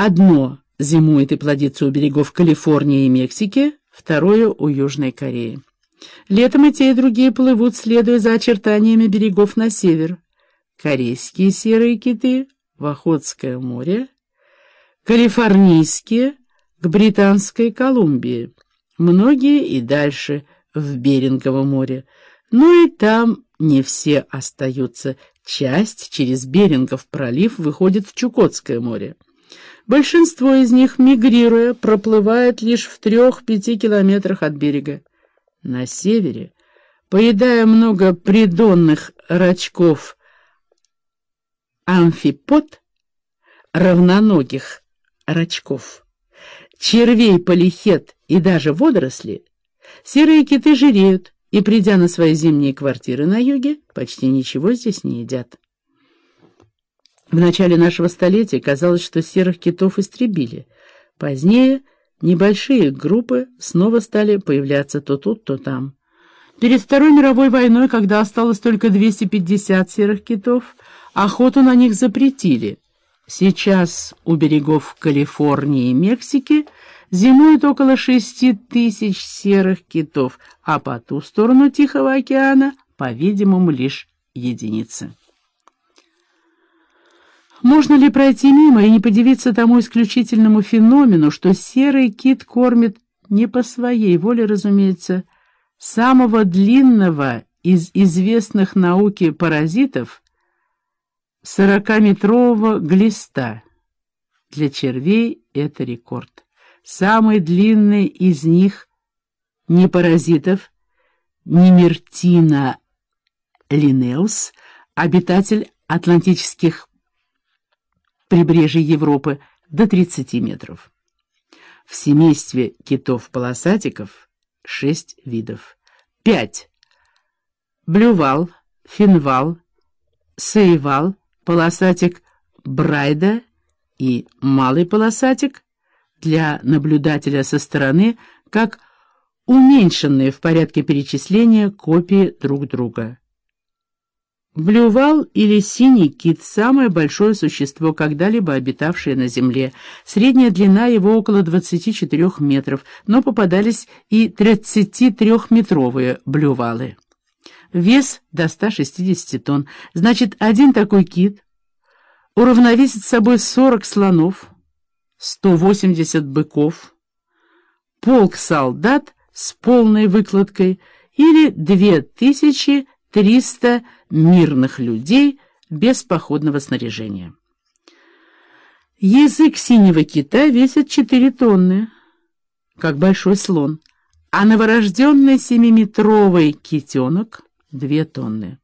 Одно зимует и плодится у берегов Калифорнии и Мексики, второе — у Южной Кореи. Летом и те, и другие плывут, следуя за очертаниями берегов на север. Корейские серые киты — в Охотское море, калифорнийские — к Британской Колумбии, многие и дальше — в Берингово море. Ну и там не все остаются, часть через Берингов пролив выходит в Чукотское море. Большинство из них, мигрируя, проплывает лишь в трех-пяти километрах от берега. На севере, поедая много придонных рачков амфипод, равноногих рачков, червей, полихет и даже водоросли, серые киты жиреют и, придя на свои зимние квартиры на юге, почти ничего здесь не едят. В начале нашего столетия казалось, что серых китов истребили. Позднее небольшие группы снова стали появляться то тут, то там. Перед Второй мировой войной, когда осталось только 250 серых китов, охоту на них запретили. Сейчас у берегов Калифорнии и Мексики зимует около шести тысяч серых китов, а по ту сторону Тихого океана, по-видимому, лишь единицы. Можно ли пройти мимо и не подивиться тому исключительному феномену, что серый кит кормит не по своей воле, разумеется, самого длинного из известных науке паразитов сорокаметрового глиста. Для червей это рекорд. Самый длинный из них не паразитов, не мертина линеус, обитатель атлантических прибрежья Европы до 30 метров. В семействе китов-полосатиков шесть видов. Пять. Блювал, финвал, саевал, полосатик Брайда и малый полосатик для наблюдателя со стороны как уменьшенные в порядке перечисления копии друг друга. Блювал или синий кит – самое большое существо, когда-либо обитавшее на Земле. Средняя длина его около 24 метров, но попадались и 33-метровые блювалы. Вес до 160 тонн. Значит, один такой кит уравновесит собой 40 слонов, 180 быков, полк солдат с полной выкладкой или 2300 мирных людей без походного снаряжения. Язык синего кита весит 4 тонны, как большой слон, а новорожденный семиметровый китенок — 2 тонны.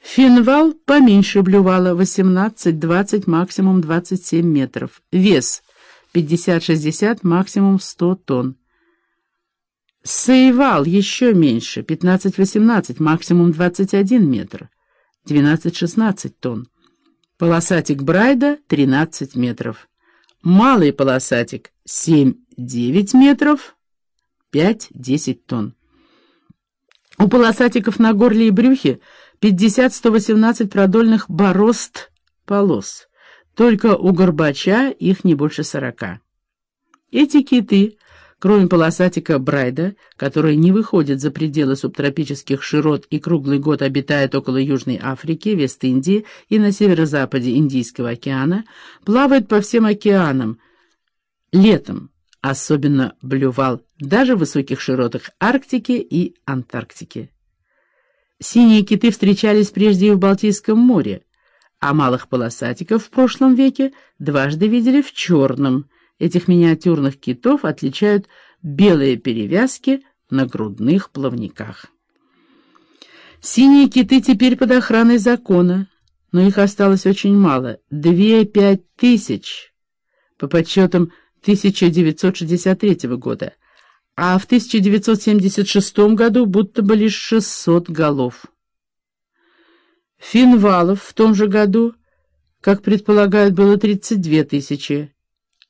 Финвал поменьше блювала, 18-20, максимум 27 метров. Вес 50-60, максимум 100 тонн. Сейвал еще меньше, 15-18, максимум 21 метр, 12-16 тонн. Полосатик Брайда 13 метров. Малый полосатик 7-9 метров, 5-10 тонн. У полосатиков на горле и брюхе 50-118 продольных борозд полос. Только у горбача их не больше 40. Эти киты Кроме полосатика Брайда, который не выходит за пределы субтропических широт и круглый год обитает около Южной Африки, Вест-Индии и на северо-западе Индийского океана, плавает по всем океанам летом, особенно блювал даже в высоких широтах Арктики и Антарктики. Синие киты встречались прежде и в Балтийском море, а малых полосатиков в прошлом веке дважды видели в Черном Этих миниатюрных китов отличают белые перевязки на грудных плавниках. Синие киты теперь под охраной закона, но их осталось очень мало — две-пять тысяч, по подсчетам 1963 года, а в 1976 году будто бы лишь 600 голов. Финвалов в том же году, как предполагают, было 32 тысячи,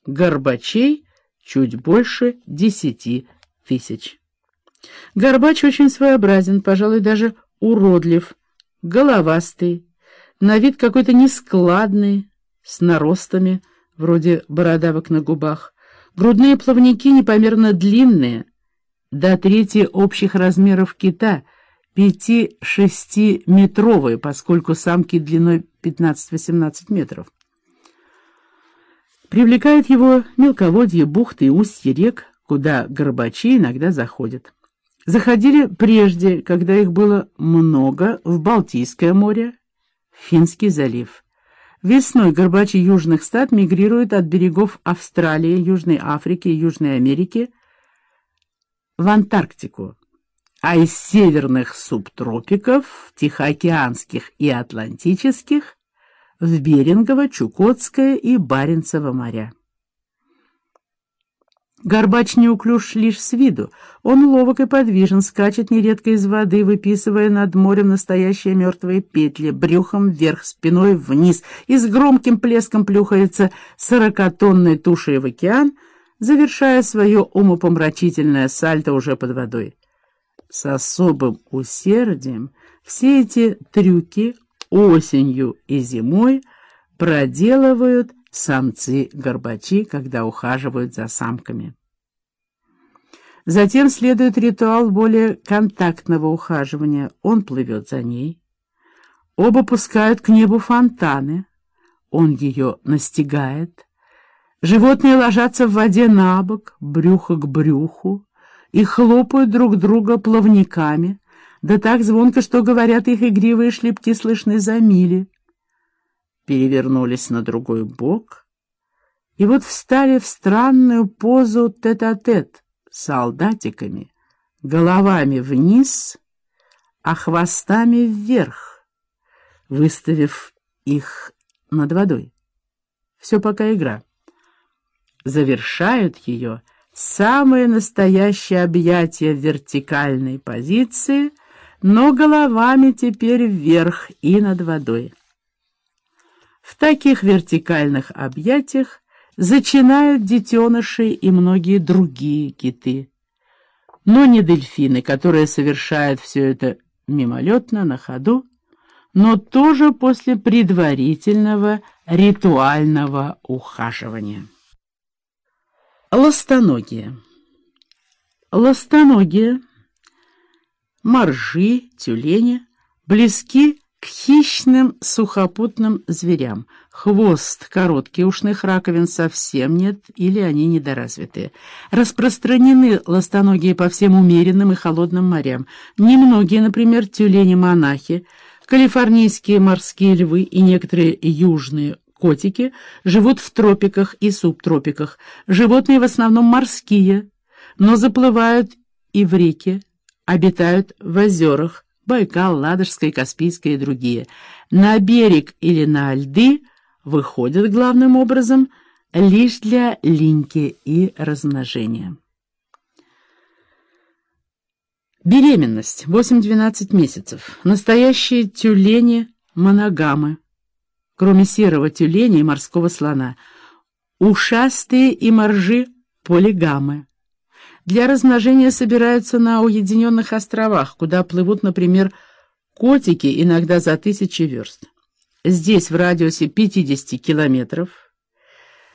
Горбачей чуть больше десяти тысяч. Горбач очень своеобразен, пожалуй, даже уродлив, головастый, на вид какой-то нескладный, с наростами, вроде бородавок на губах. Грудные плавники непомерно длинные, до трети общих размеров кита, 5-6 метровые, поскольку самки длиной 15-18 метров. Привлекает его мелководье, бухты и устья рек, куда горбачи иногда заходят. Заходили прежде, когда их было много, в Балтийское море, Финский залив. Весной горбачи южных стад мигрируют от берегов Австралии, Южной Африки и Южной Америки в Антарктику, а из северных субтропиков, тихоокеанских и атлантических, в Берингово, Чукотское и Баренцево моря. Горбач неуклюж лишь с виду. Он ловок и подвижен, скачет нередко из воды, выписывая над морем настоящие мертвые петли, брюхом вверх, спиной вниз, и с громким плеском плюхается сорокатонной тушей в океан, завершая свое умопомрачительное сальто уже под водой. С особым усердием все эти трюки осенью и зимой проделывают самцы-горбачи, когда ухаживают за самками. Затем следует ритуал более контактного ухаживания. Он плывет за ней. Оба пускают к небу фонтаны. Он ее настигает. Животные ложатся в воде на бок, брюхо к брюху, и хлопают друг друга плавниками, да так звонко, что, говорят, их игривые шлепки слышны за мили перевернулись на другой бок и вот встали в странную позу тет-а-тет -тет солдатиками, головами вниз, а хвостами вверх, выставив их над водой. Все пока игра. Завершают ее самые настоящие объятия в вертикальной позиции, но головами теперь вверх и над водой. В таких вертикальных объятиях зачинают детеныши и многие другие киты. Но не дельфины, которые совершают все это мимолетно, на ходу, но тоже после предварительного ритуального ухаживания. Ластоногие. Ластоногие, моржи, тюлени близки к хищным сухопутным зверям. Хвост короткий, ушных раковин совсем нет или они недоразвитые. Распространены ластоногие по всем умеренным и холодным морям. Немногие, например, тюлени-монахи, калифорнийские морские львы и некоторые южные котики живут в тропиках и субтропиках. Животные в основном морские, но заплывают и в реки, обитают в озерах, Байкал, Ладожская, Каспийская и другие. На берег или на льды выходят главным образом лишь для линьки и размножения. Беременность 8-12 месяцев. Настоящие тюлени моногамы, кроме серого тюленя и морского слона. Ушастые и моржи полигамы. Для размножения собираются на уединенных островах, куда плывут, например, котики иногда за тысячи верст. Здесь, в радиусе 50 километров,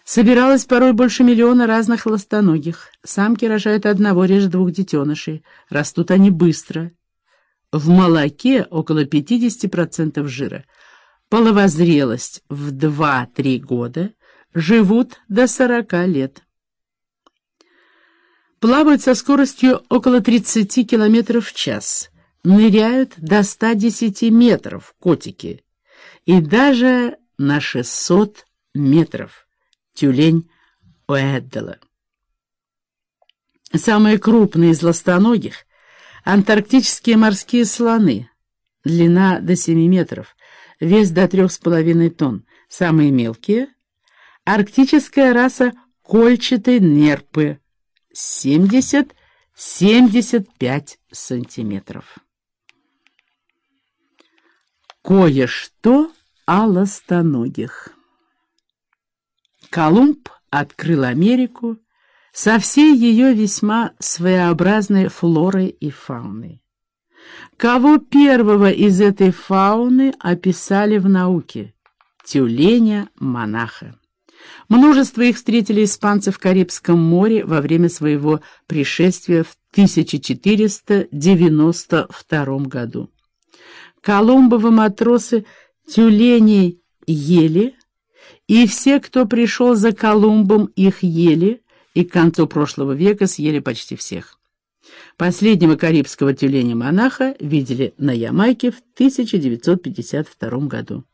собиралось порой больше миллиона разных ластоногих. Самки рожают одного, реже двух детенышей. Растут они быстро. В молоке около 50% жира. Половозрелость в 2-3 года. Живут до 40 лет плавают со скоростью около 30 км в час, ныряют до 110 метров котики и даже на 600 метров тюлень Уэддела. Самые крупные из ластоногих — антарктические морские слоны, длина до 7 метров, вес до 3,5 тонн. Самые мелкие — арктическая раса кольчатой нерпы, 70-75 сантиметров. Кое-что о ластоногих. Колумб открыл Америку со всей ее весьма своеобразной флорой и фауной. Кого первого из этой фауны описали в науке? Тюленя-монаха. Множество их встретили испанцы в Карибском море во время своего пришествия в 1492 году. Колумбовы матросы тюленей ели, и все, кто пришел за Колумбом, их ели, и к концу прошлого века съели почти всех. Последнего карибского тюленя-монаха видели на Ямайке в 1952 году.